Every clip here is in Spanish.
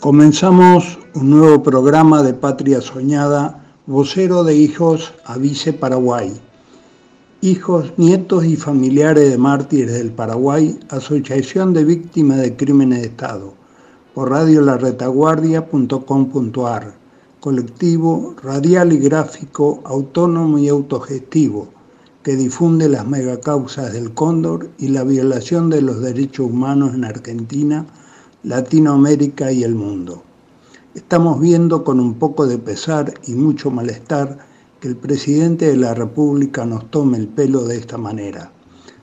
Comenzamos un nuevo programa de Patria Soñada, vocero de hijos Avise Paraguay. Hijos, nietos y familiares de mártires del Paraguay, Asociación de Víctimas de Crímenes de Estado, por radiolaretaguardia.com.ar, colectivo radial y gráfico autónomo y autogestivo que difunde las megacausas del cóndor y la violación de los derechos humanos en Argentina Latinoamérica y el mundo. Estamos viendo con un poco de pesar y mucho malestar que el presidente de la República nos tome el pelo de esta manera,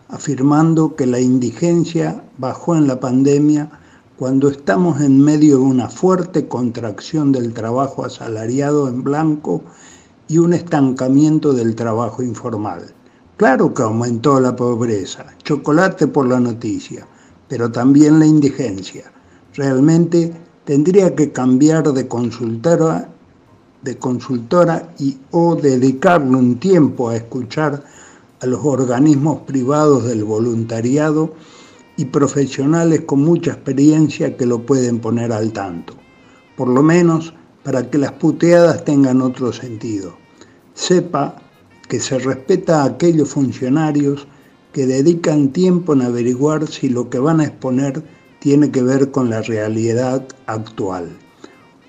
afirmando que la indigencia bajó en la pandemia cuando estamos en medio de una fuerte contracción del trabajo asalariado en blanco y un estancamiento del trabajo informal. Claro que aumentó la pobreza, chocolate por la noticia, pero también la indigencia realmente tendría que cambiar de consultora, de consultora y o dedicarle un tiempo a escuchar a los organismos privados del voluntariado y profesionales con mucha experiencia que lo pueden poner al tanto, por lo menos para que las puteadas tengan otro sentido. Sepa que se respeta a aquellos funcionarios que dedican tiempo en averiguar si lo que van a exponer tiene que ver con la realidad actual.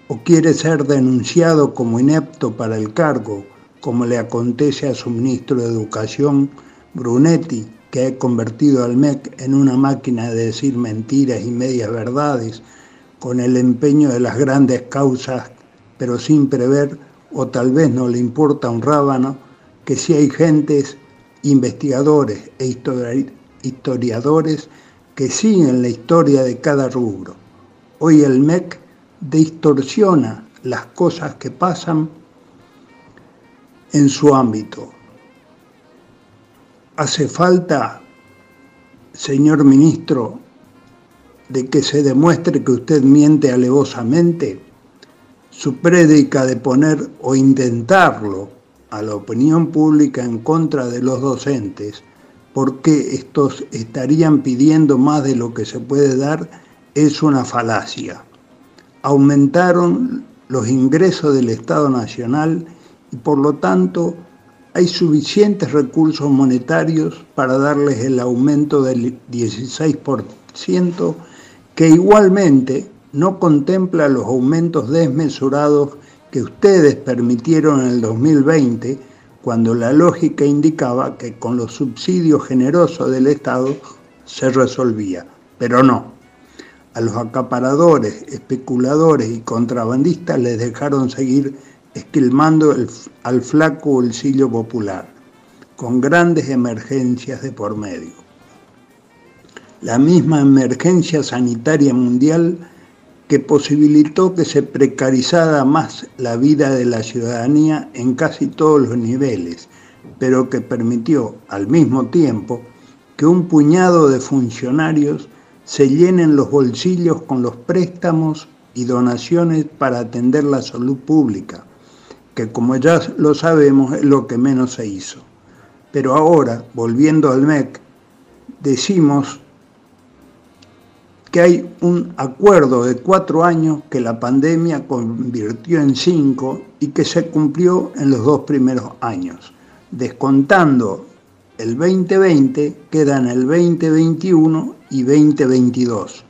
O quiere ser denunciado como inepto para el cargo, como le acontece a su ministro de Educación, Brunetti, que ha convertido al MEC en una máquina de decir mentiras y medias verdades, con el empeño de las grandes causas, pero sin prever, o tal vez no le importa un rábano, que si hay gentes, investigadores e historiadores que siguen la historia de cada rubro. Hoy el MEC distorsiona las cosas que pasan en su ámbito. Hace falta, señor ministro, de que se demuestre que usted miente alevosamente. Su prédica de poner o intentarlo a la opinión pública en contra de los docentes porque estos estarían pidiendo más de lo que se puede dar, es una falacia. Aumentaron los ingresos del Estado Nacional y por lo tanto hay suficientes recursos monetarios para darles el aumento del 16% que igualmente no contempla los aumentos desmesurados que ustedes permitieron en el 2020 cuando la lógica indicaba que con los subsidios generosos del Estado se resolvía. Pero no. A los acaparadores, especuladores y contrabandistas les dejaron seguir esquilmando al flaco bolsillo popular, con grandes emergencias de por medio. La misma emergencia sanitaria mundial que posibilitó que se precarizara más la vida de la ciudadanía en casi todos los niveles, pero que permitió al mismo tiempo que un puñado de funcionarios se llenen los bolsillos con los préstamos y donaciones para atender la salud pública, que como ya lo sabemos es lo que menos se hizo. Pero ahora, volviendo al MEC, decimos que hay un acuerdo de cuatro años que la pandemia convirtió en cinco y que se cumplió en los dos primeros años. Descontando el 2020, quedan el 2021 y 2022,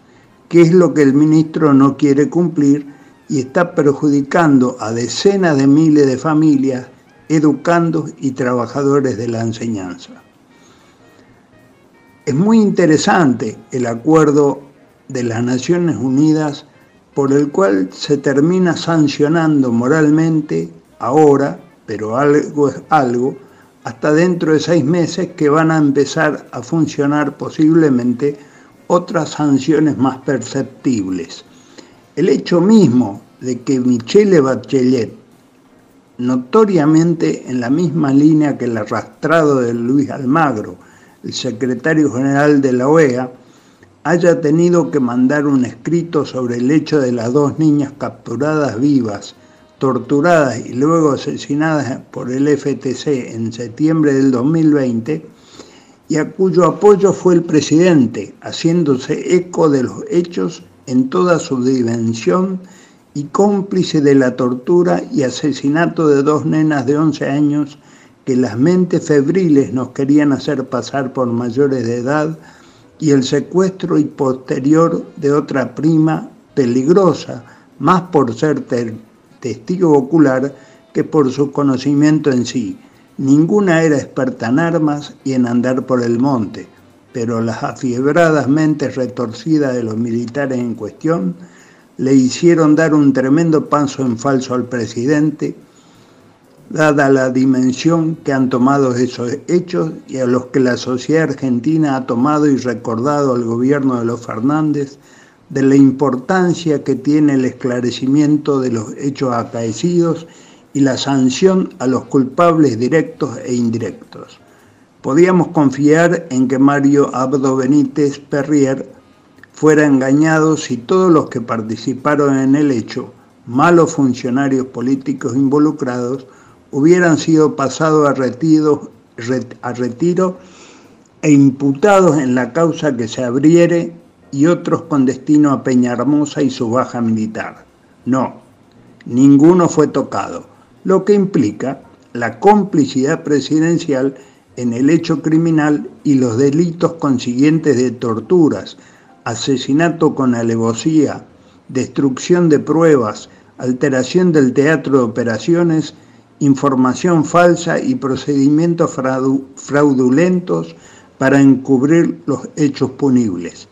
que es lo que el ministro no quiere cumplir y está perjudicando a decenas de miles de familias, educandos y trabajadores de la enseñanza. Es muy interesante el acuerdo de las Naciones Unidas por el cual se termina sancionando moralmente ahora, pero algo es algo, hasta dentro de seis meses que van a empezar a funcionar posiblemente otras sanciones más perceptibles. El hecho mismo de que Michelle Bachelet, notoriamente en la misma línea que el arrastrado de Luis Almagro, el secretario general de la OEA, haya tenido que mandar un escrito sobre el hecho de las dos niñas capturadas vivas, torturadas y luego asesinadas por el FTC en septiembre del 2020, y a cuyo apoyo fue el presidente, haciéndose eco de los hechos en toda su dimensión y cómplice de la tortura y asesinato de dos nenas de 11 años que las mentes febriles nos querían hacer pasar por mayores de edad y el secuestro y posterior de otra prima peligrosa, más por ser testigo ocular que por su conocimiento en sí. Ninguna era experta en armas y en andar por el monte, pero las afiebradas mentes retorcidas de los militares en cuestión le hicieron dar un tremendo paso en falso al presidente, dada la dimensión que han tomado esos hechos y a los que la sociedad argentina ha tomado y recordado al gobierno de los Fernández de la importancia que tiene el esclarecimiento de los hechos acaecidos y la sanción a los culpables directos e indirectos. Podíamos confiar en que Mario Abdo Benítez Perrier fuera engañado si todos los que participaron en el hecho, malos funcionarios políticos involucrados, hubieran sido pasados a retiro, a retiro e imputados en la causa que se abriere y otros con destino a Peñahermosa y su baja militar. No, ninguno fue tocado, lo que implica la complicidad presidencial en el hecho criminal y los delitos consiguientes de torturas, asesinato con alevosía, destrucción de pruebas, alteración del teatro de operaciones, información falsa y procedimientos fraudulentos para encubrir los hechos punibles.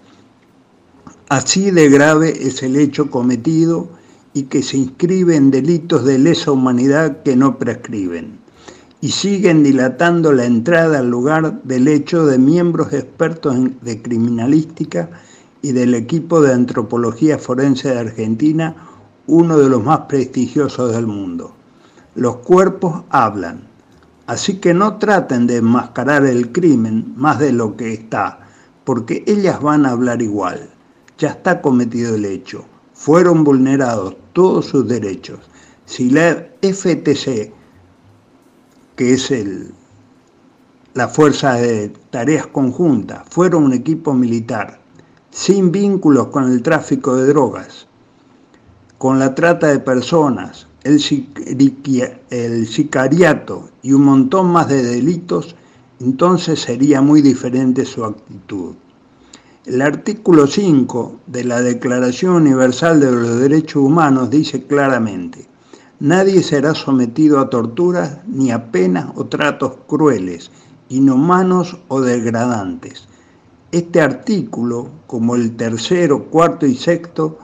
Así de grave es el hecho cometido y que se inscribe en delitos de lesa humanidad que no prescriben y siguen dilatando la entrada al lugar del hecho de miembros expertos de criminalística y del equipo de antropología forense de Argentina, uno de los más prestigiosos del mundo. Los cuerpos hablan, así que no traten de enmascarar el crimen más de lo que está, porque ellas van a hablar igual. Ya está cometido el hecho. Fueron vulnerados todos sus derechos. Si la FTC que es el, la Fuerza de Tareas Conjuntas, fuera un equipo militar sin vínculos con el tráfico de drogas, con la trata de personas, el, sicariato y un montón más de delitos, entonces sería muy diferente su actitud. El artículo 5 de la Declaración Universal de los Derechos Humanos dice claramente, nadie será sometido a torturas ni a penas o tratos crueles, inhumanos o degradantes. Este artículo, como el tercero, cuarto y sexto,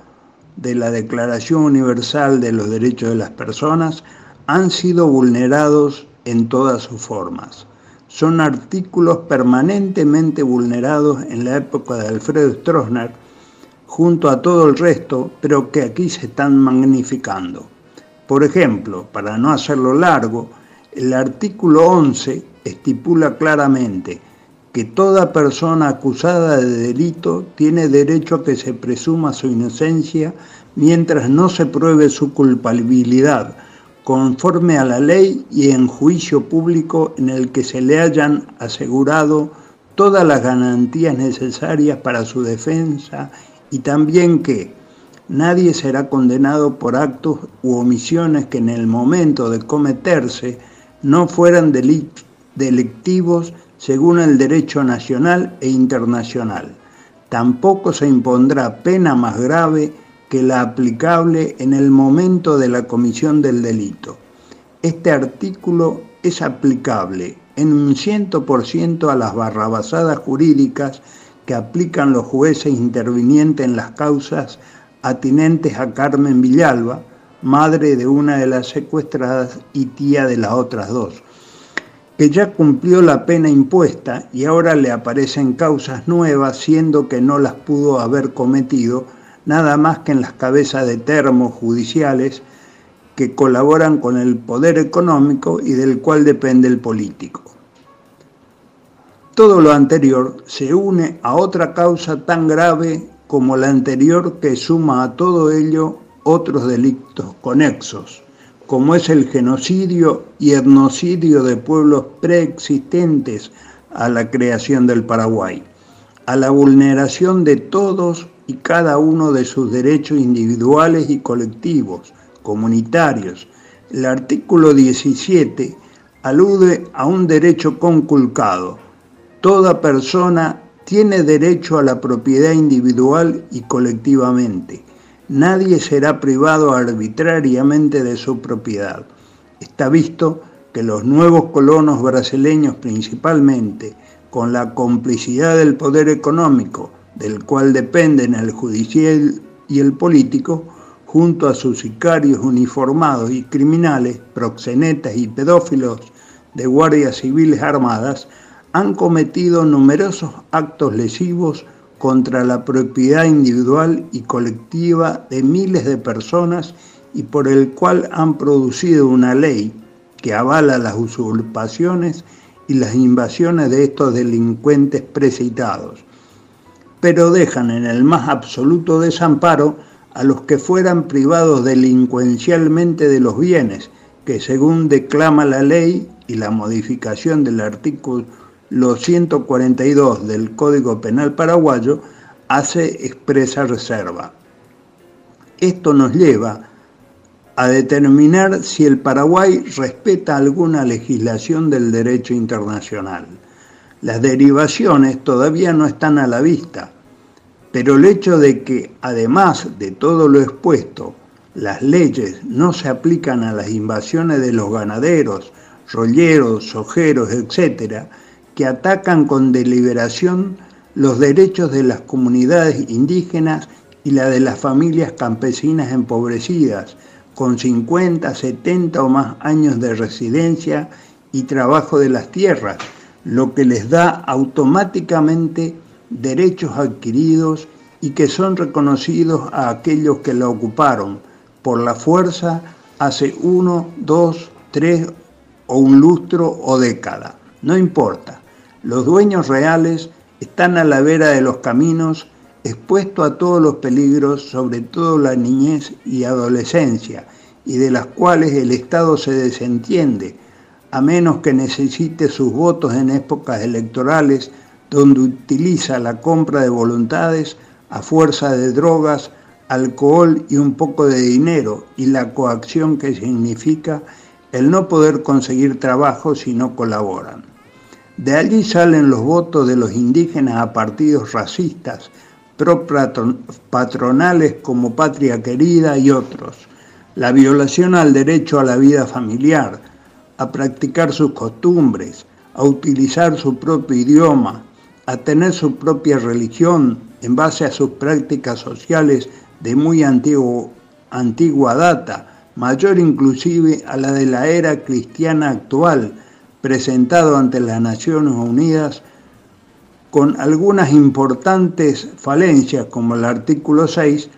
de la Declaración Universal de los Derechos de las Personas han sido vulnerados en todas sus formas. Son artículos permanentemente vulnerados en la época de Alfredo Stroessner, junto a todo el resto, pero que aquí se están magnificando. Por ejemplo, para no hacerlo largo, el artículo 11 estipula claramente que toda persona acusada de delito tiene derecho a que se presuma su inocencia mientras no se pruebe su culpabilidad, conforme a la ley y en juicio público en el que se le hayan asegurado todas las garantías necesarias para su defensa y también que nadie será condenado por actos u omisiones que en el momento de cometerse no fueran delictivos según el derecho nacional e internacional. Tampoco se impondrá pena más grave que la aplicable en el momento de la comisión del delito. Este artículo es aplicable en un 100% a las barrabasadas jurídicas que aplican los jueces intervinientes en las causas atinentes a Carmen Villalba, madre de una de las secuestradas y tía de las otras dos, que ya cumplió la pena impuesta y ahora le aparecen causas nuevas, siendo que no las pudo haber cometido nada más que en las cabezas de termos judiciales que colaboran con el poder económico y del cual depende el político. Todo lo anterior se une a otra causa tan grave como la anterior que suma a todo ello otros delitos conexos como es el genocidio y etnocidio de pueblos preexistentes a la creación del Paraguay, a la vulneración de todos y cada uno de sus derechos individuales y colectivos, comunitarios. El artículo 17 alude a un derecho conculcado. Toda persona tiene derecho a la propiedad individual y colectivamente nadie será privado arbitrariamente de su propiedad. Está visto que los nuevos colonos brasileños principalmente, con la complicidad del poder económico, del cual dependen el judicial y el político, junto a sus sicarios uniformados y criminales, proxenetas y pedófilos de guardias civiles armadas, han cometido numerosos actos lesivos contra la propiedad individual y colectiva de miles de personas y por el cual han producido una ley que avala las usurpaciones y las invasiones de estos delincuentes precitados, pero dejan en el más absoluto desamparo a los que fueran privados delincuencialmente de los bienes, que según declama la ley y la modificación del artículo los 142 del Código Penal paraguayo hace expresa reserva. Esto nos lleva a determinar si el Paraguay respeta alguna legislación del derecho internacional. Las derivaciones todavía no están a la vista, pero el hecho de que, además de todo lo expuesto, las leyes no se aplican a las invasiones de los ganaderos, rolleros, sojeros, etc., que atacan con deliberación los derechos de las comunidades indígenas y la de las familias campesinas empobrecidas, con 50, 70 o más años de residencia y trabajo de las tierras, lo que les da automáticamente derechos adquiridos y que son reconocidos a aquellos que la ocuparon por la fuerza hace uno, dos, tres o un lustro o década. No importa. Los dueños reales están a la vera de los caminos, expuestos a todos los peligros, sobre todo la niñez y adolescencia, y de las cuales el Estado se desentiende, a menos que necesite sus votos en épocas electorales, donde utiliza la compra de voluntades a fuerza de drogas, alcohol y un poco de dinero y la coacción que significa el no poder conseguir trabajo si no colaboran. De allí salen los votos de los indígenas a partidos racistas, pro-patronales como Patria Querida y otros, la violación al derecho a la vida familiar, a practicar sus costumbres, a utilizar su propio idioma, a tener su propia religión en base a sus prácticas sociales de muy antigua data, mayor inclusive a la de la era cristiana actual, presentado ante las Naciones Unidas con algunas importantes falencias como el artículo 6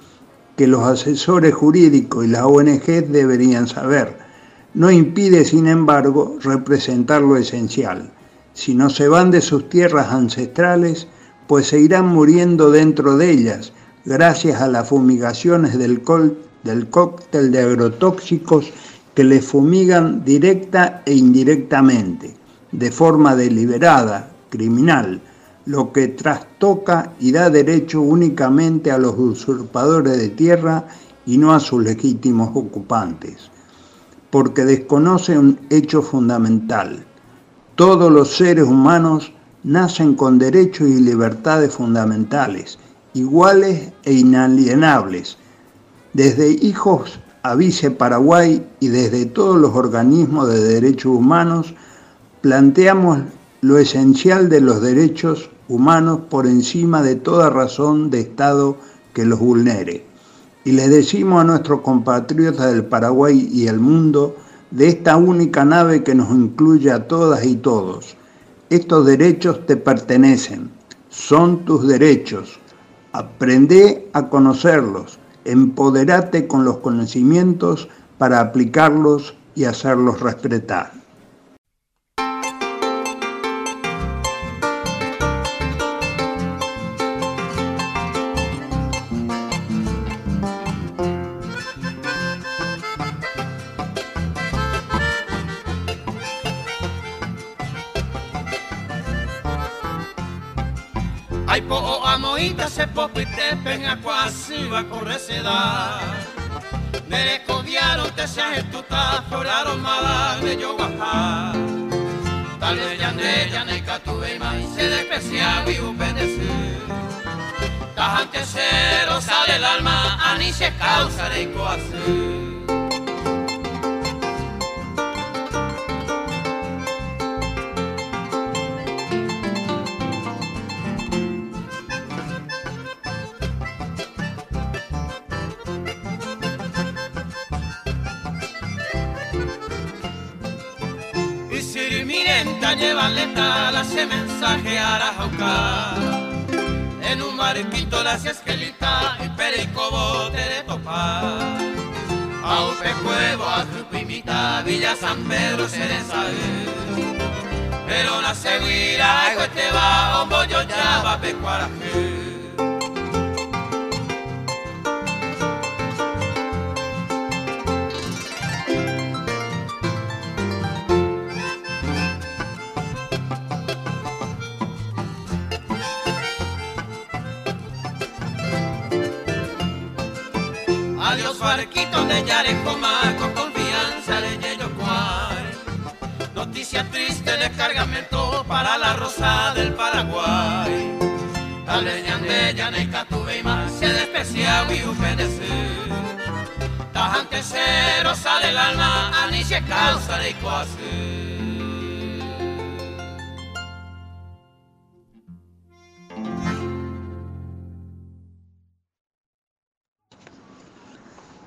que los asesores jurídicos y las ONG deberían saber. No impide, sin embargo, representar lo esencial. Si no se van de sus tierras ancestrales, pues se irán muriendo dentro de ellas, gracias a las fumigaciones del, del cóctel de agrotóxicos que les fumigan directa e indirectamente, de forma deliberada, criminal, lo que trastoca y da derecho únicamente a los usurpadores de tierra y no a sus legítimos ocupantes, porque desconoce un hecho fundamental. Todos los seres humanos nacen con derechos y libertades fundamentales, iguales e inalienables, desde hijos a Vice Paraguay y desde todos los organismos de derechos humanos planteamos lo esencial de los derechos humanos por encima de toda razón de Estado que los vulnere. Y les decimos a nuestros compatriotas del Paraguay y el mundo de esta única nave que nos incluye a todas y todos. Estos derechos te pertenecen, son tus derechos. Aprende a conocerlos, empoderate con los conocimientos para aplicarlos y hacerlos respetar. popite penga quasi va corre da Nere codiaro te se estuta floraro mala de yo guapa Tal vez ya ne ya ne catuve mai se desprecia y upendece Tajante cero sale el alma ani se causa de coace llevan letal hace mensaje a la jauca. En un mariquito las esquelita y perico bote de topa. A un pecuevo, a Rupimita, Villa San Pedro se sabe. Pero la seguirá, este va, un bollo ya va. Barquitos de Yarecoma con confianza de Yeyocuar. Noticia triste de cargamento para la rosa del Paraguay. Tal vez de Yaneca tuve y más se despecia y upedecer. Tajante cero sale el alma, anicia causa de coacer.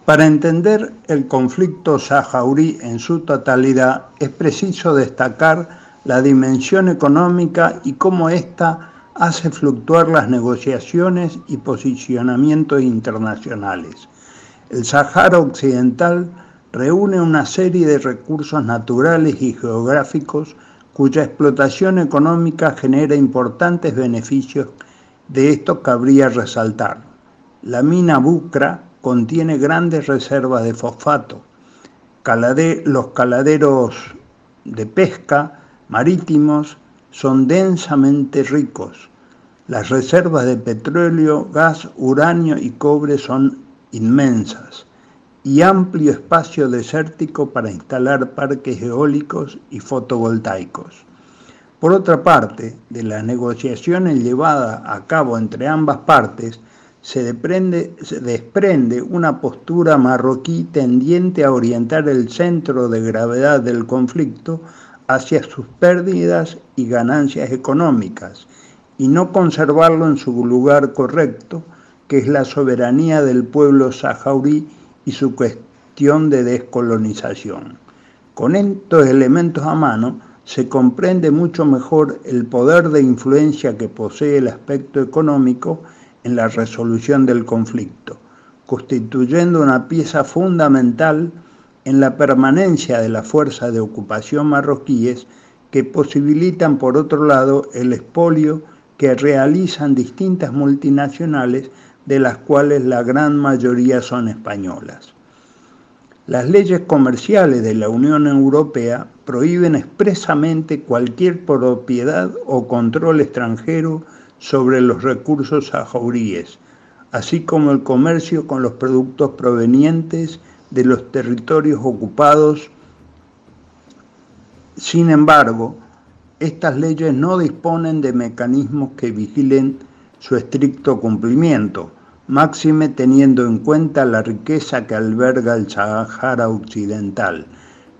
Para entender el conflicto sahaurí en su totalidad es preciso destacar la dimensión económica y cómo ésta hace fluctuar las negociaciones y posicionamientos internacionales. El Sahara Occidental reúne una serie de recursos naturales y geográficos cuya explotación económica genera importantes beneficios. De esto cabría resaltar la mina Bucra, contiene grandes reservas de fosfato. los caladeros de pesca marítimos son densamente ricos. Las reservas de petróleo, gas, uranio y cobre son inmensas y amplio espacio desértico para instalar parques eólicos y fotovoltaicos. Por otra parte, de las negociaciones llevadas a cabo entre ambas partes, se, se, desprende una postura marroquí tendiente a orientar el centro de gravedad del conflicto hacia sus pérdidas y ganancias económicas y no conservarlo en su lugar correcto, que es la soberanía del pueblo sahaurí y su cuestión de descolonización. Con estos elementos a mano, se comprende mucho mejor el poder de influencia que posee el aspecto económico en la resolución del conflicto, constituyendo una pieza fundamental en la permanencia de la fuerza de ocupación marroquíes que posibilitan, por otro lado, el expolio que realizan distintas multinacionales, de las cuales la gran mayoría son españolas. Las leyes comerciales de la Unión Europea prohíben expresamente cualquier propiedad o control extranjero sobre los recursos sahauríes, así como el comercio con los productos provenientes de los territorios ocupados. Sin embargo, estas leyes no disponen de mecanismos que vigilen su estricto cumplimiento, máxime teniendo en cuenta la riqueza que alberga el Sahara Occidental.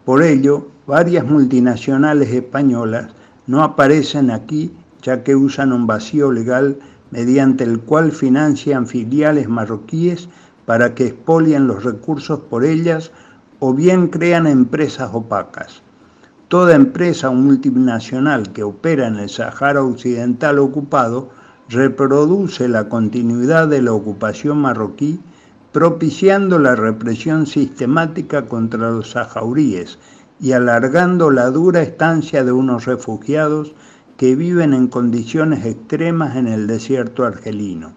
Por ello, varias multinacionales españolas no aparecen aquí ya que usan un vacío legal mediante el cual financian filiales marroquíes para que expolien los recursos por ellas o bien crean empresas opacas. Toda empresa multinacional que opera en el Sahara Occidental ocupado reproduce la continuidad de la ocupación marroquí, propiciando la represión sistemática contra los sahauríes y alargando la dura estancia de unos refugiados que viven en condiciones extremas en el desierto argelino.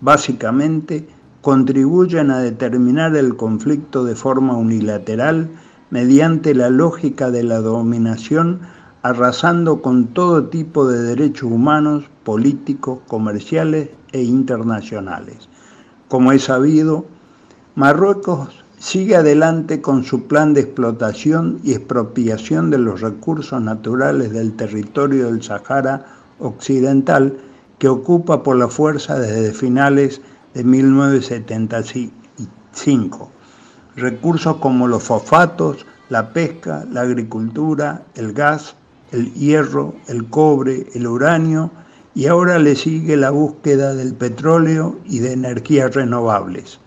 Básicamente, contribuyen a determinar el conflicto de forma unilateral mediante la lógica de la dominación arrasando con todo tipo de derechos humanos, políticos, comerciales e internacionales. Como es sabido, Marruecos sigue adelante con su plan de explotación y expropiación de los recursos naturales del territorio del Sahara Occidental que ocupa por la fuerza desde finales de 1975. Recursos como los fosfatos, la pesca, la agricultura, el gas, el hierro, el cobre, el uranio y ahora le sigue la búsqueda del petróleo y de energías renovables.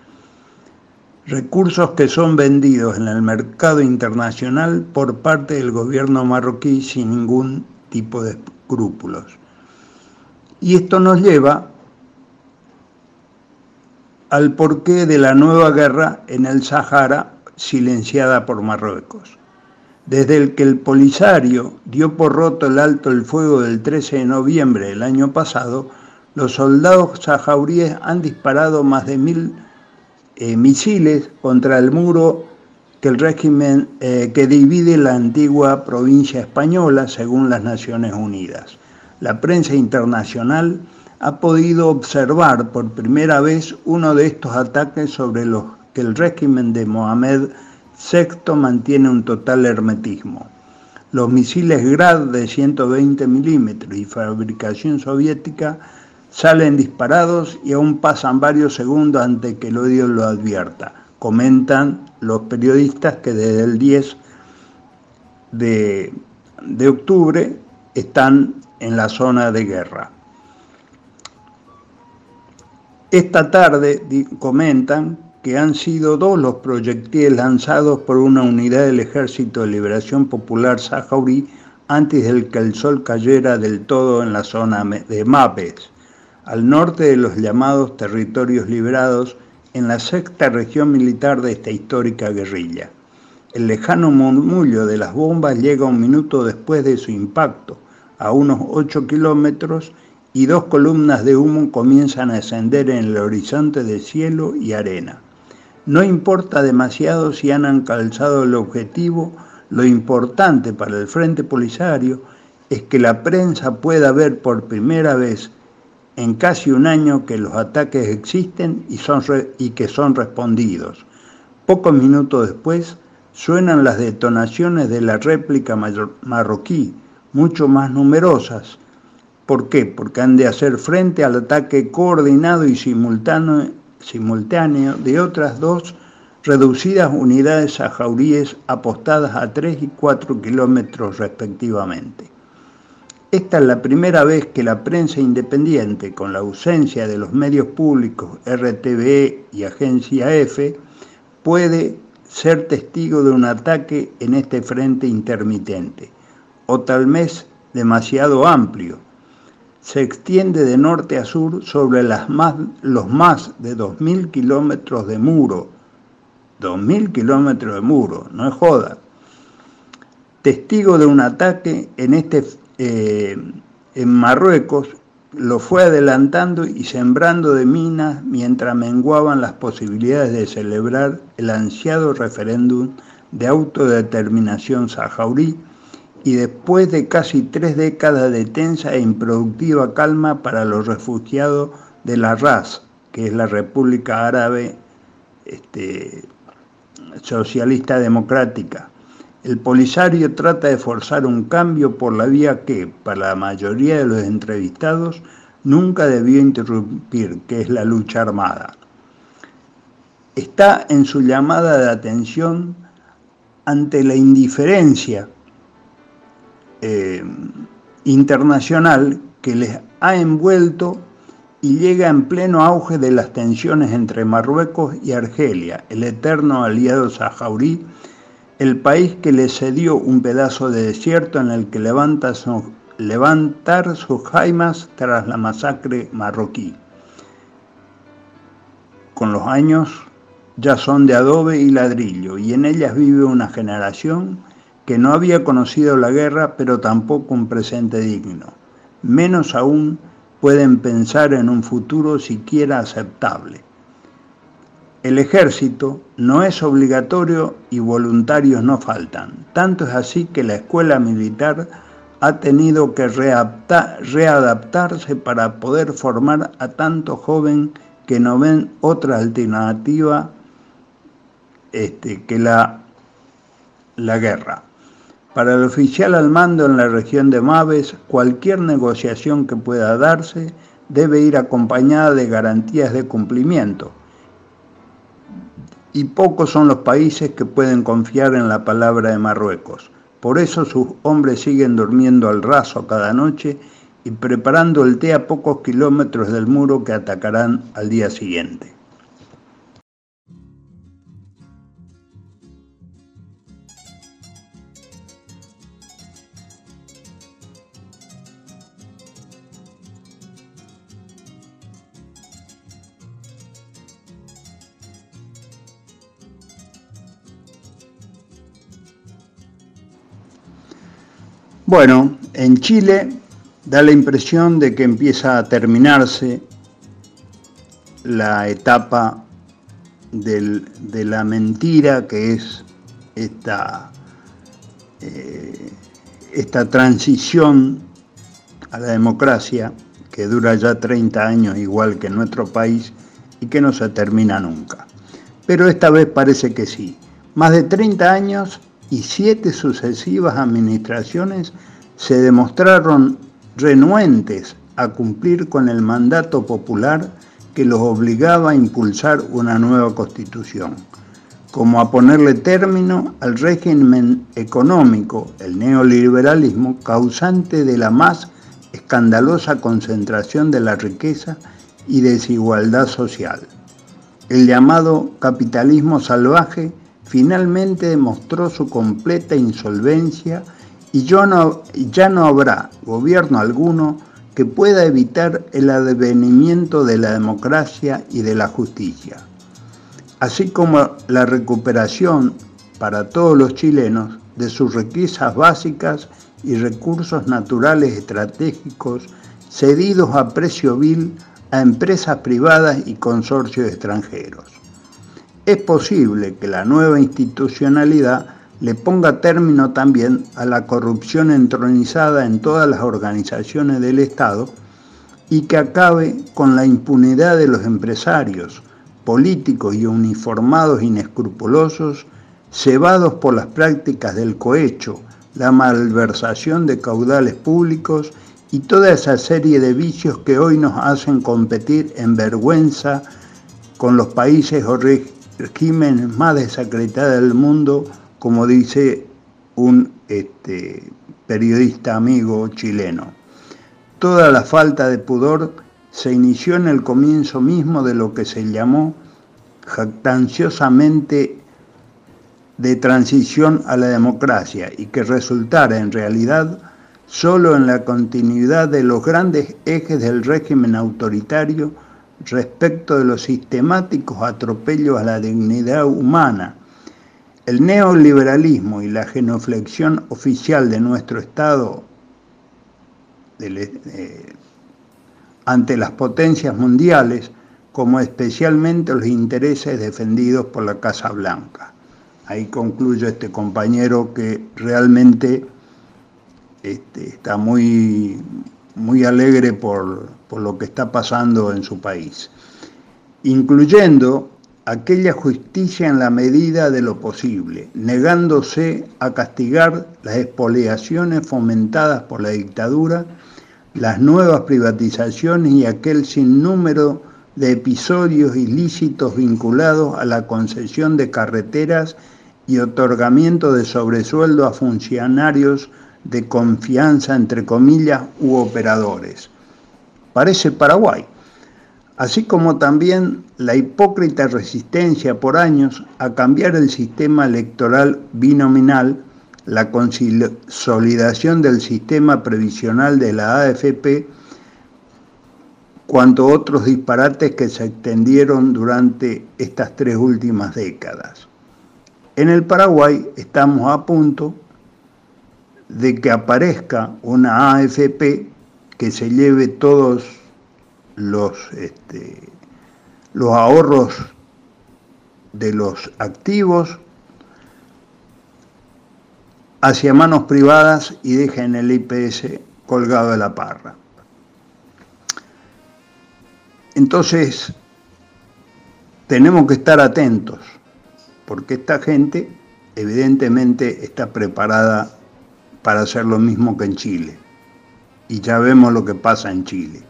Recursos que son vendidos en el mercado internacional por parte del gobierno marroquí sin ningún tipo de escrúpulos. Y esto nos lleva al porqué de la nueva guerra en el Sahara silenciada por Marruecos. Desde el que el Polisario dio por roto el alto el fuego del 13 de noviembre del año pasado, los soldados sahauríes han disparado más de mil eh, misiles contra el muro que régimen eh, que divide la antigua provincia española según las Naciones Unidas. La prensa internacional ha podido observar por primera vez uno de estos ataques sobre los que el régimen de Mohamed Sexto mantiene un total hermetismo. Los misiles Grad de 120 milímetros y fabricación soviética salen disparados y aún pasan varios segundos antes que el odio lo advierta. Comentan los periodistas que desde el 10 de, de octubre están en la zona de guerra. Esta tarde comentan que han sido dos los proyectiles lanzados por una unidad del Ejército de Liberación Popular sahaurí antes de que el sol cayera del todo en la zona de Mapes, al norte de los llamados territorios liberados en la sexta región militar de esta histórica guerrilla. El lejano murmullo de las bombas llega un minuto después de su impacto, a unos 8 kilómetros, y dos columnas de humo comienzan a ascender en el horizonte de cielo y arena. No importa demasiado si han alcanzado el objetivo, lo importante para el Frente Polisario es que la prensa pueda ver por primera vez en casi un año que los ataques existen y, son y que son respondidos. Pocos minutos después suenan las detonaciones de la réplica marroquí, mucho más numerosas. ¿Por qué? Porque han de hacer frente al ataque coordinado y simultáneo, de otras dos reducidas unidades sahauríes apostadas a 3 y 4 kilómetros respectivamente. Esta es la primera vez que la prensa independiente, con la ausencia de los medios públicos RTVE y Agencia F, puede ser testigo de un ataque en este frente intermitente, o tal vez demasiado amplio. Se extiende de norte a sur sobre los más de 2.000 kilómetros de muro. 2.000 kilómetros de muro, no es joda. Testigo de un ataque en este eh, en Marruecos lo fue adelantando y sembrando de minas mientras menguaban las posibilidades de celebrar el ansiado referéndum de autodeterminación sahaurí y después de casi tres décadas de tensa e improductiva calma para los refugiados de la RAS, que es la República Árabe este, Socialista Democrática, el Polisario trata de forzar un cambio por la vía que, para la mayoría de los entrevistados, nunca debió interrumpir, que es la lucha armada. Está en su llamada de atención ante la indiferencia eh, internacional que les ha envuelto y llega en pleno auge de las tensiones entre Marruecos y Argelia, el eterno aliado sahaurí el país que le cedió un pedazo de desierto en el que levanta levantar sus jaimas tras la masacre marroquí. Con los años ya son de adobe y ladrillo y en ellas vive una generación que no había conocido la guerra pero tampoco un presente digno. Menos aún pueden pensar en un futuro siquiera aceptable. El ejército no es obligatorio y voluntarios no faltan. Tanto es así que la escuela militar ha tenido que readaptarse para poder formar a tanto joven que no ven otra alternativa este, que la, la guerra. Para el oficial al mando en la región de Maves, cualquier negociación que pueda darse debe ir acompañada de garantías de cumplimiento y pocos son los países que pueden confiar en la palabra de Marruecos. Por eso sus hombres siguen durmiendo al raso cada noche y preparando el té a pocos kilómetros del muro que atacarán al día siguiente. Bueno, en Chile da la impresión de que empieza a terminarse la etapa de la mentira que es esta, eh, esta transición a la democracia que dura ya 30 años igual que en nuestro país y que no se termina nunca. Pero esta vez parece que sí. Más de 30 años y siete sucesivas administraciones se demostraron renuentes a cumplir con el mandato popular que los obligaba a impulsar una nueva constitución, como a ponerle término al régimen económico, el neoliberalismo, causante de la más escandalosa concentración de la riqueza y desigualdad social. El llamado capitalismo salvaje finalmente demostró su completa insolvencia y ya no, habrá gobierno alguno que pueda evitar el advenimiento de la democracia y de la justicia, así como la recuperación para todos los chilenos de sus riquezas básicas y recursos naturales estratégicos cedidos a precio vil a empresas privadas y consorcios extranjeros es posible que la nueva institucionalidad le ponga término también a la corrupción entronizada en todas las organizaciones del Estado y que acabe con la impunidad de los empresarios, políticos y uniformados inescrupulosos, cebados por las prácticas del cohecho, la malversación de caudales públicos y toda esa serie de vicios que hoy nos hacen competir en vergüenza con los países o más desacreditados del mundo, como dice un este, periodista amigo chileno. Toda la falta de pudor se inició en el comienzo mismo de lo que se llamó jactanciosamente de transición a la democracia y que resultara en realidad solo en la continuidad de los grandes ejes del régimen autoritario respecto de los sistemáticos atropellos a la dignidad humana. El neoliberalismo y la genuflexión oficial de nuestro Estado eh, ante las potencias mundiales, como especialmente los intereses defendidos por la Casa Blanca. Ahí concluyo este compañero que realmente este, está muy, muy alegre por, por lo que está pasando en su país, incluyendo aquella justicia en la medida de lo posible, negándose a castigar las expoliaciones fomentadas por la dictadura, las nuevas privatizaciones y aquel sinnúmero de episodios ilícitos vinculados a la concesión de carreteras y otorgamiento de sobresueldo a funcionarios de confianza, entre comillas, u operadores. Parece Paraguay, así como también la hipócrita resistencia por años a cambiar el sistema electoral binominal, la consolidación del sistema previsional de la AFP, cuanto otros disparates que se extendieron durante estas tres últimas décadas. En el Paraguay estamos a punto de que aparezca una AFP que se lleve todos los, este, los ahorros de los activos hacia manos privadas y dejen el IPS colgado de la parra. Entonces, tenemos que estar atentos, porque esta gente evidentemente está preparada para hacer lo mismo que en Chile. Y ya vemos lo que pasa en Chile.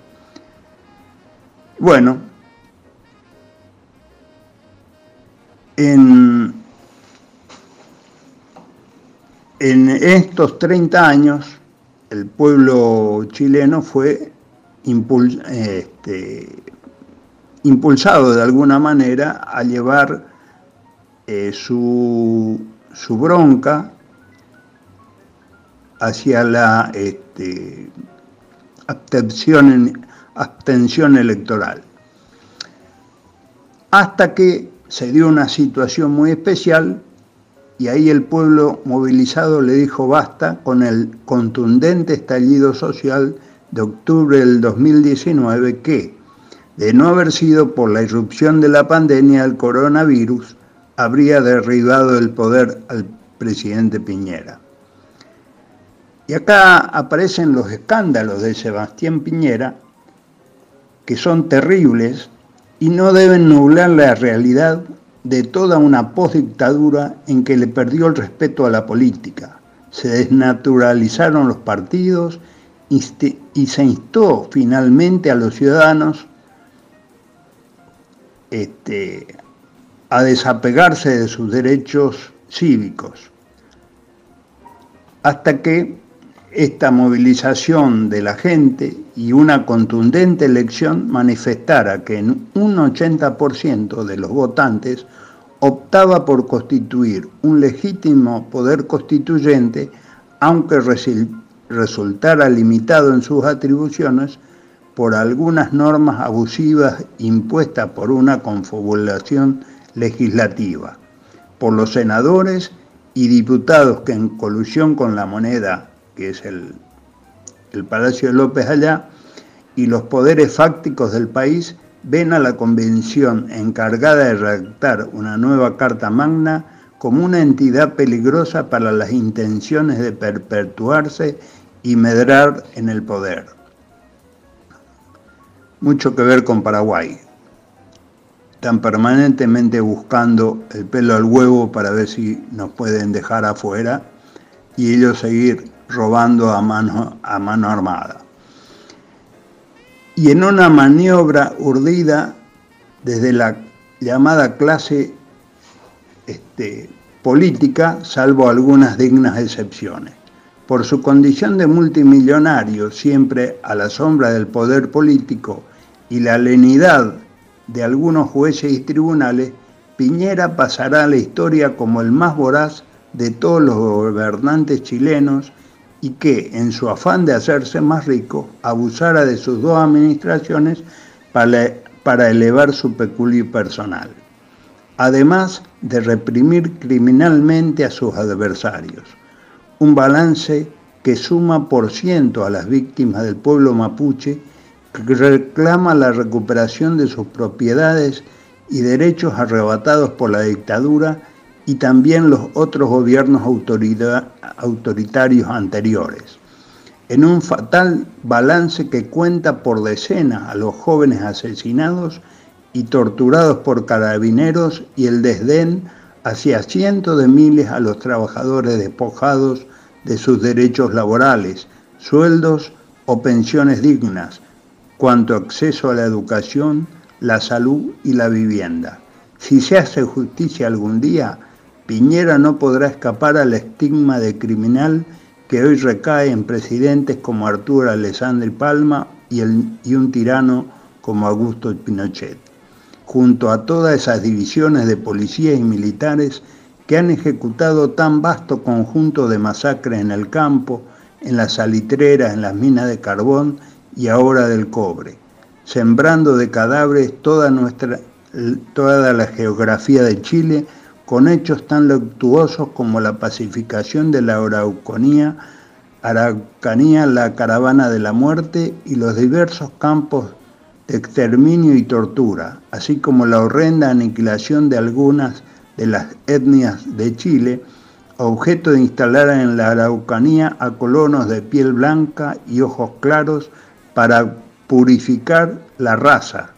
Bueno, en, en estos 30 años el pueblo chileno fue este, impulsado de alguna manera a llevar eh, su, su, bronca hacia la este, abstención, abstención electoral. Hasta que se dio una situación muy especial y ahí el pueblo movilizado le dijo basta con el contundente estallido social de octubre del 2019 que, de no haber sido por la irrupción de la pandemia del coronavirus, habría derribado el poder al presidente Piñera. Y acá aparecen los escándalos de Sebastián Piñera, que son terribles y no deben nublar la realidad de toda una postdictadura en que le perdió el respeto a la política. Se desnaturalizaron los partidos y se instó finalmente a los ciudadanos este, a desapegarse de sus derechos cívicos, hasta que esta movilización de la gente y una contundente elección manifestara que en un 80% de los votantes optaba por constituir un legítimo poder constituyente, aunque resultara limitado en sus atribuciones por algunas normas abusivas impuestas por una confabulación legislativa, por los senadores y diputados que en colusión con la moneda que es el, el Palacio de López allá, y los poderes fácticos del país ven a la convención encargada de redactar una nueva Carta Magna como una entidad peligrosa para las intenciones de perpetuarse y medrar en el poder. mucho que ver con Paraguay. Están permanentemente buscando el pelo al huevo para ver si nos pueden dejar afuera y ellos seguir robando a mano, a mano armada. Y en una maniobra urdida desde la llamada clase este, política, salvo algunas dignas excepciones. Por su condición de multimillonario, siempre a la sombra del poder político y la lenidad de algunos jueces y tribunales, Piñera pasará a la historia como el más voraz de todos los gobernantes chilenos y que, en su afán de hacerse más rico, abusara de sus dos administraciones para, para elevar su peculio personal, además de reprimir criminalmente a sus adversarios. Un balance que suma por ciento a las víctimas del pueblo mapuche, que reclama la recuperación de sus propiedades y derechos arrebatados por la dictadura y también los otros gobiernos autoritarios anteriores, en un fatal balance que cuenta por decenas a los jóvenes asesinados y torturados por carabineros y el desdén hacia cientos de miles a los trabajadores despojados de sus derechos laborales, sueldos o pensiones dignas, cuanto acceso a la educación, la salud y la vivienda. Si se hace justicia algún día, Piñera no podrá escapar al estigma de criminal que hoy recae en presidentes como Arturo Alessandri Palma y, y un tirano como Augusto Pinochet, junto a todas esas divisiones de policías y militares que han ejecutado tan vasto conjunto de masacres en el campo, en las salitreras, en las minas de carbón y ahora del cobre, sembrando de cadáveres toda, nuestra, toda la geografía de Chile, con hechos tan luctuosos como la pacificación de la Araucanía, Araucanía, la caravana de la muerte y los diversos campos de exterminio y tortura, así como la horrenda aniquilación de algunas de las etnias de Chile, objeto de instalar en la Araucanía a colonos de piel blanca y ojos claros para purificar la raza,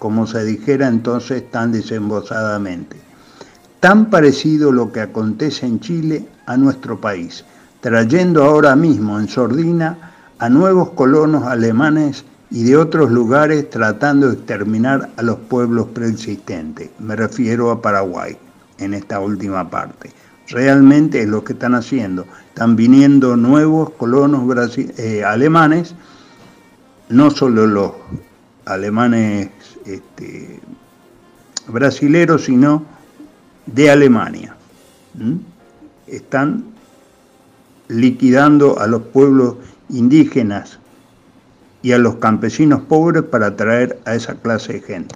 como se dijera entonces tan desembosadamente tan parecido lo que acontece en Chile a nuestro país, trayendo ahora mismo en sordina a nuevos colonos alemanes y de otros lugares tratando de exterminar a los pueblos preexistentes. Me refiero a Paraguay en esta última parte. Realmente es lo que están haciendo. Están viniendo nuevos colonos eh, alemanes, no solo los alemanes este, brasileros, sino de Alemania. Están liquidando a los pueblos indígenas y a los campesinos pobres para atraer a esa clase de gente.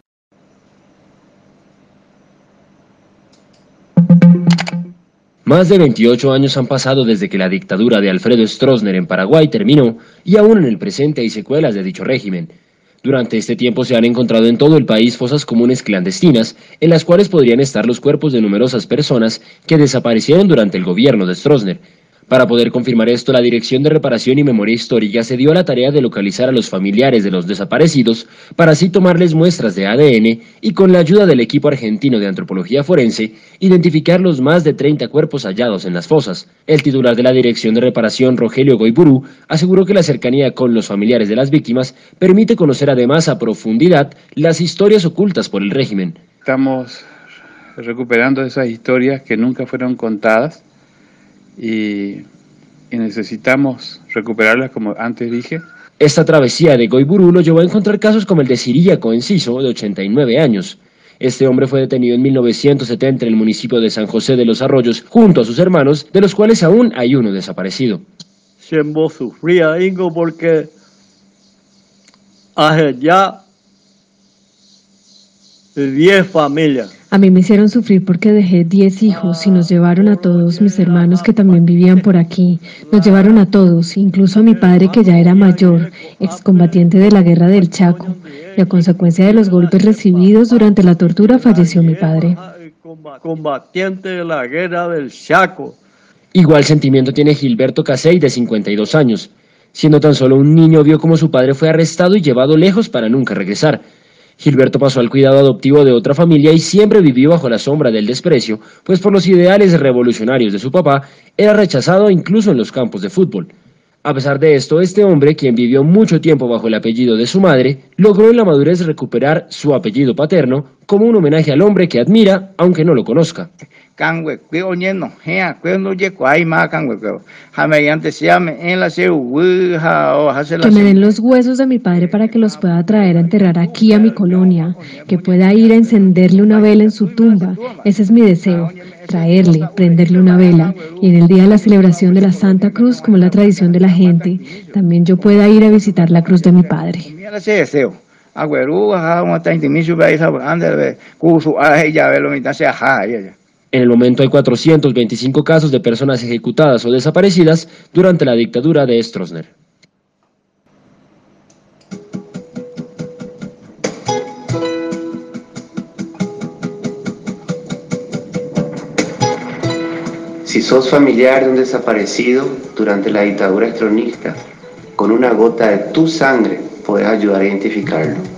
Más de 28 años han pasado desde que la dictadura de Alfredo Stroessner en Paraguay terminó y aún en el presente hay secuelas de dicho régimen. Durante este tiempo se han encontrado en todo el país fosas comunes clandestinas, en las cuales podrían estar los cuerpos de numerosas personas que desaparecieron durante el gobierno de Stroessner. Para poder confirmar esto, la Dirección de Reparación y Memoria Histórica se dio a la tarea de localizar a los familiares de los desaparecidos para así tomarles muestras de ADN y con la ayuda del equipo argentino de antropología forense, identificar los más de 30 cuerpos hallados en las fosas. El titular de la Dirección de Reparación, Rogelio Goiburú, aseguró que la cercanía con los familiares de las víctimas permite conocer además a profundidad las historias ocultas por el régimen. Estamos recuperando esas historias que nunca fueron contadas y, necesitamos recuperarlas como antes dije. Esta travesía de Goiburú lo llevó a encontrar casos como el de Siríaco Enciso, de 89 años. Este hombre fue detenido en 1970 en el municipio de San José de los Arroyos, junto a sus hermanos, de los cuales aún hay uno desaparecido. Siempre sufría Ingo porque ya 10 familias a mí me hicieron sufrir porque dejé 10 hijos y nos llevaron a todos mis hermanos que también vivían por aquí. Nos llevaron a todos, incluso a mi padre que ya era mayor, excombatiente de la guerra del Chaco. Y a consecuencia de los golpes recibidos durante la tortura falleció mi padre. Combatiente de la guerra del Chaco. Igual sentimiento tiene Gilberto Casey de 52 años. Siendo tan solo un niño vio como su padre fue arrestado y llevado lejos para nunca regresar. Gilberto pasó al cuidado adoptivo de otra familia y siempre vivió bajo la sombra del desprecio, pues por los ideales revolucionarios de su papá era rechazado incluso en los campos de fútbol. A pesar de esto, este hombre, quien vivió mucho tiempo bajo el apellido de su madre, logró en la madurez recuperar su apellido paterno como un homenaje al hombre que admira, aunque no lo conozca. Cangwe kwe onyeno hea kwe no ye kwai ma cangwe kwe hame antes ya me en la se Que me den los huesos de mi padre para que los pueda traer a enterrar aquí a mi colonia, que pueda ir a encenderle una vela en su tumba. Ese es mi deseo, traerle, prenderle una vela. Y en el día de la celebración de la Santa Cruz, como la tradición de la gente, también yo pueda ir a visitar la cruz de mi padre. mira se deseo agüeru ha mo ta intimi su bai sa ande be ku su a ella ve lo mitad se ha ella En el momento hay 425 casos de personas ejecutadas o desaparecidas durante la dictadura de Stroessner. Si sos familiar de un desaparecido durante la dictadura estronista, con una gota de tu sangre puedes ayudar a identificarlo.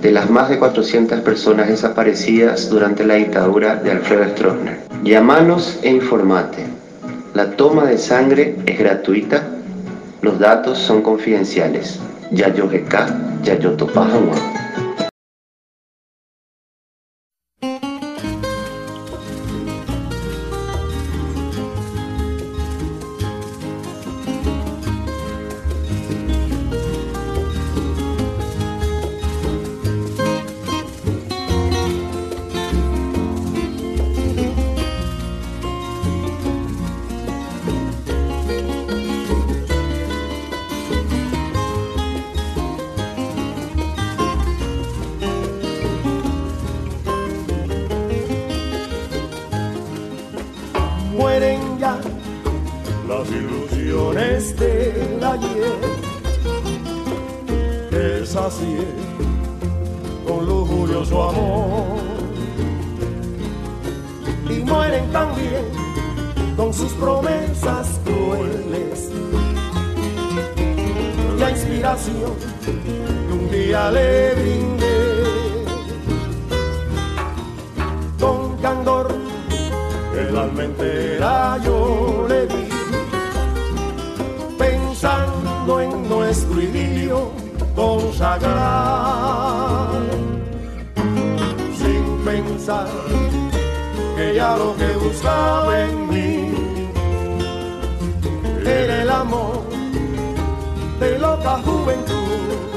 de las más de 400 personas desaparecidas durante la dictadura de Alfredo Stroessner. Llámanos e informate. La toma de sangre es gratuita, los datos son confidenciales. Yayo GK, Yayo Topajagua. Alma entera yo le di, pensando en nuestro idilio consagrar, sin pensar que ya lo que buscaba en mí era el amor de loca juventud.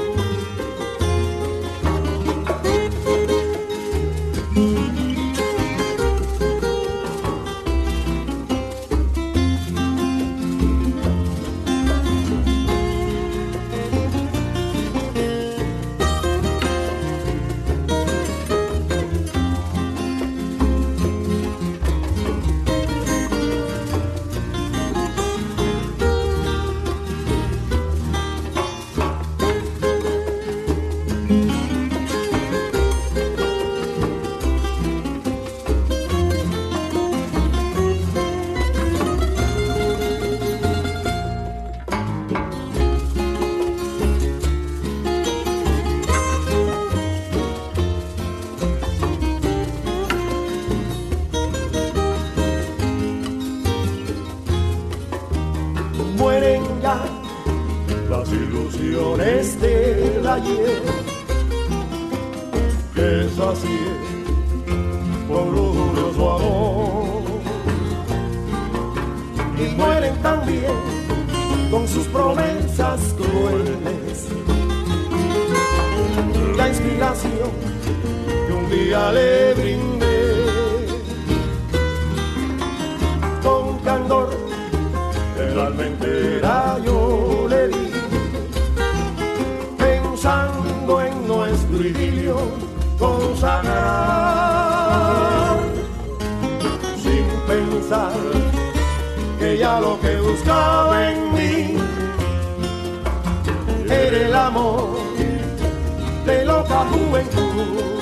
Juventud.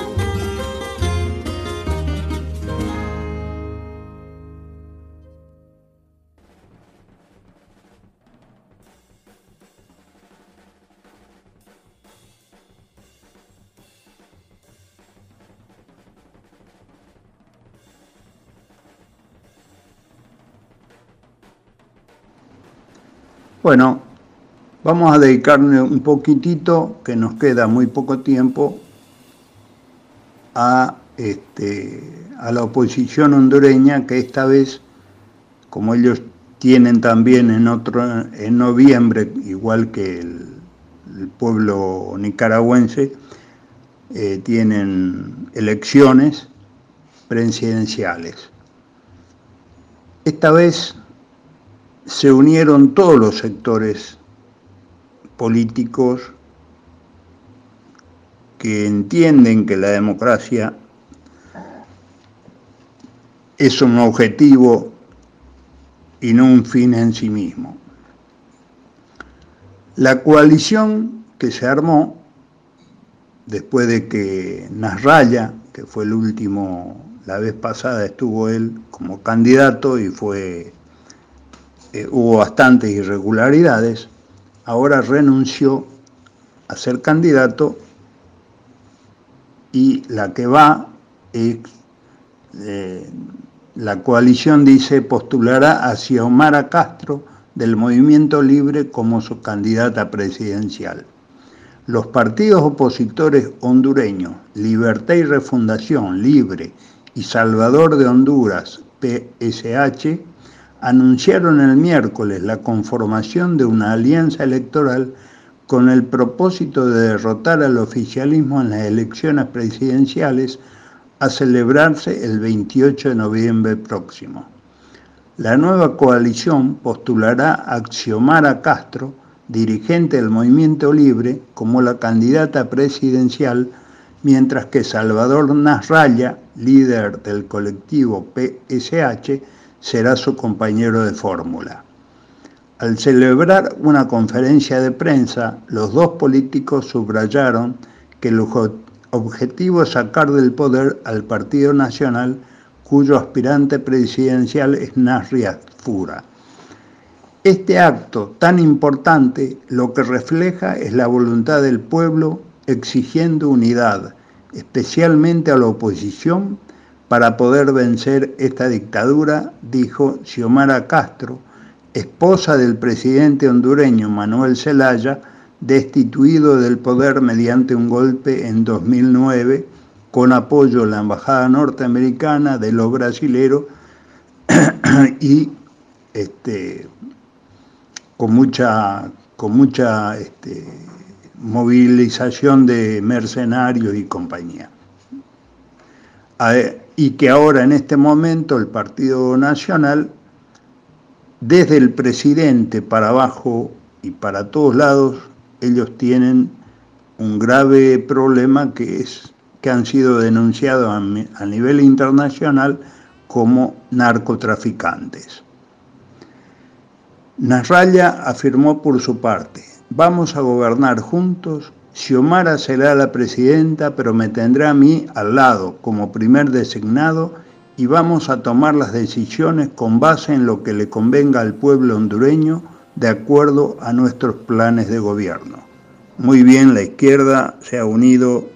Bueno, vamos a dedicarle un poquitito, que nos queda muy poco tiempo, a, este, a la oposición hondureña, que esta vez, como ellos tienen también en, otro, en noviembre, igual que el, pueblo nicaragüense, eh, tienen elecciones presidenciales. Esta vez se unieron todos los sectores políticos que entienden que la democracia es un objetivo y no un fin en sí mismo. La coalición que se armó después de que Nasralla, que fue el último, la vez pasada estuvo él como candidato y fue eh, hubo bastantes irregularidades, ahora renunció a ser candidato y la que va es, eh, la coalición dice postulará a Xiomara Castro del Movimiento Libre como su candidata presidencial. Los partidos opositores hondureños, Libertad y Refundación, Libre y Salvador de Honduras, PSH, anunciaron el miércoles la conformación de una alianza electoral con el propósito de derrotar al oficialismo en las elecciones presidenciales a celebrarse el 28 de noviembre próximo. La nueva coalición postulará a Xiomara Castro, dirigente del Movimiento Libre, como la candidata presidencial, mientras que Salvador Nasralla, líder del colectivo PSH, será su compañero de fórmula. Al celebrar una conferencia de prensa, los dos políticos subrayaron que el objetivo es sacar del poder al Partido Nacional, cuyo aspirante presidencial es Nasriat Fura. Este acto tan importante lo que refleja es la voluntad del pueblo exigiendo unidad, especialmente a la oposición, para poder vencer esta dictadura, dijo Xiomara Castro, esposa del presidente hondureño Manuel Zelaya, destituido del poder mediante un golpe en 2009 con apoyo de la Embajada Norteamericana, de los brasileros y este, con mucha, con mucha este, movilización de mercenarios y compañía y que ahora en este momento el Partido Nacional, desde el presidente para abajo y para todos lados, ellos tienen un grave problema que es que han sido denunciados a nivel internacional como narcotraficantes. Nasralla afirmó por su parte, vamos a gobernar juntos Xiomara será la presidenta, pero me tendrá a mí al lado como primer designado y vamos a tomar las decisiones con base en lo que le convenga al pueblo hondureño de acuerdo a nuestros planes de gobierno. Muy bien, la izquierda se ha unido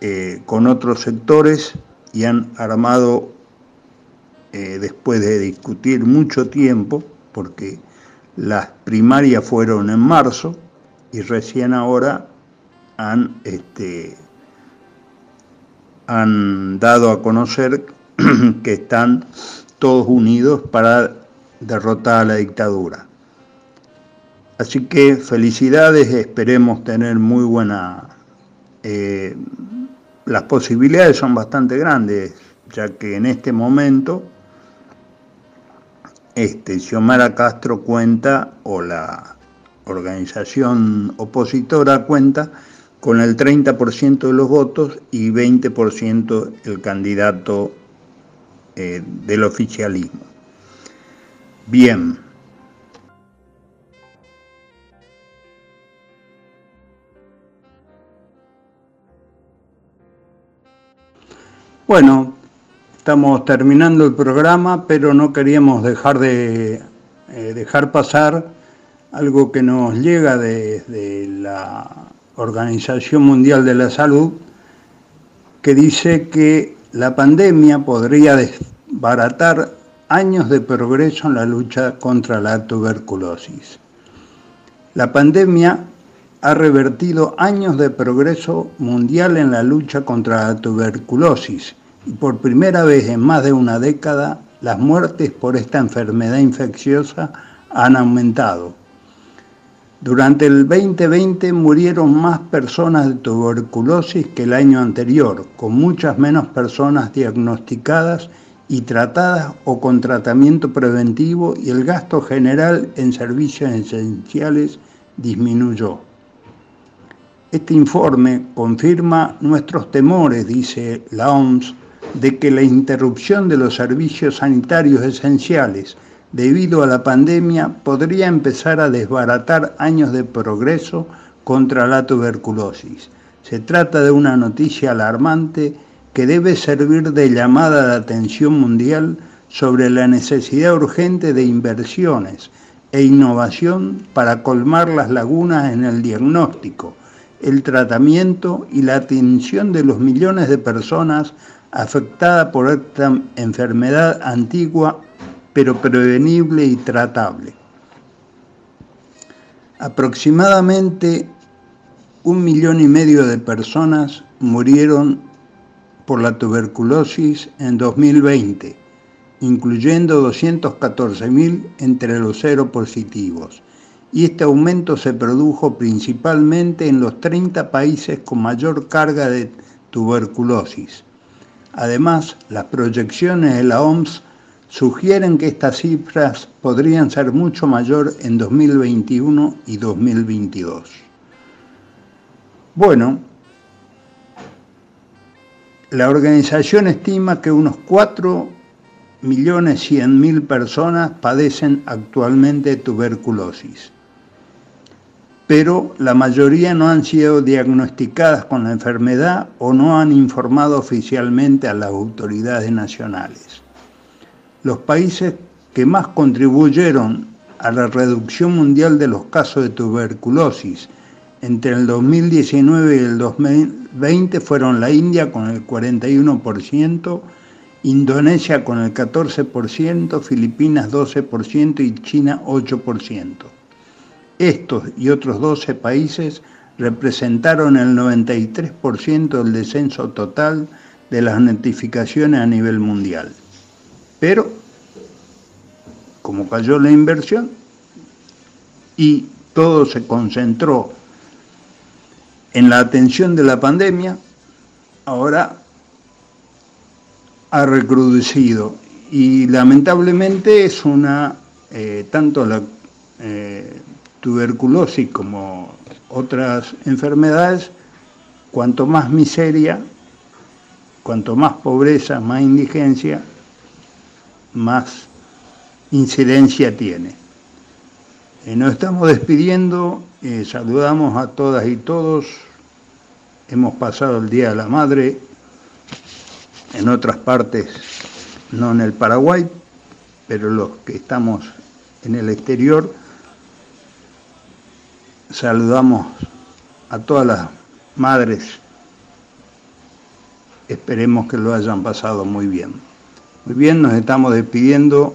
eh, con otros sectores y han armado, eh, después de discutir mucho tiempo, porque las primarias fueron en marzo, y recién ahora han, este, han dado a conocer que están todos unidos para derrotar a la dictadura. Así que felicidades, esperemos tener muy buena... Eh, las posibilidades son bastante grandes, ya que en este momento este, Xiomara Castro cuenta, o la organización opositora cuenta con el 30% de los votos y 20% el candidato eh, del oficialismo. Bien. Bueno, estamos terminando el programa, pero no queríamos dejar de eh, dejar pasar algo que nos llega desde la Organización Mundial de la Salud, que dice que la pandemia podría desbaratar años de progreso en la lucha contra la tuberculosis. La pandemia ha revertido años de progreso mundial en la lucha contra la tuberculosis y por primera vez en más de una década las muertes por esta enfermedad infecciosa han aumentado. Durante el 2020 murieron más personas de tuberculosis que el año anterior, con muchas menos personas diagnosticadas y tratadas o con tratamiento preventivo y el gasto general en servicios esenciales disminuyó. Este informe confirma nuestros temores, dice la OMS, de que la interrupción de los servicios sanitarios esenciales debido a la pandemia podría empezar a desbaratar años de progreso contra la tuberculosis. Se trata de una noticia alarmante que debe servir de llamada de atención mundial sobre la necesidad urgente de inversiones e innovación para colmar las lagunas en el diagnóstico, el tratamiento y la atención de los millones de personas afectadas por esta enfermedad antigua pero prevenible y tratable. Aproximadamente un millón y medio de personas murieron por la tuberculosis en 2020, incluyendo 214.000 entre los seropositivos. Y este aumento se produjo principalmente en los 30 países con mayor carga de tuberculosis. Además, las proyecciones de la OMS sugieren que estas cifras podrían ser mucho mayor en 2021 y 2022. Bueno, la organización estima que unos 4.100.000 personas padecen actualmente tuberculosis, pero la mayoría no han sido diagnosticadas con la enfermedad o no han informado oficialmente a las autoridades nacionales los países que más contribuyeron a la reducción mundial de los casos de tuberculosis entre el 2019 y el 2020 fueron la India con el 41%, Indonesia con el 14%, Filipinas 12% y China 8%. Estos y otros 12 países representaron el 93% del descenso total de las notificaciones a nivel mundial. Pero, como cayó la inversión y todo se concentró en la atención de la pandemia, ahora ha recrudecido. Y lamentablemente es una, eh, tanto la eh, tuberculosis como otras enfermedades, cuanto más miseria, cuanto más pobreza, más indigencia, más incidencia tiene. Eh, nos estamos despidiendo, eh, saludamos a todas y todos. Hemos pasado el Día de la Madre en otras partes, no en el Paraguay, pero los que estamos en el exterior, saludamos a todas las madres. Esperemos que lo hayan pasado muy bien. Muy bien, nos estamos despidiendo.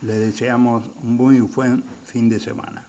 Les deseamos un muy buen fin de semana.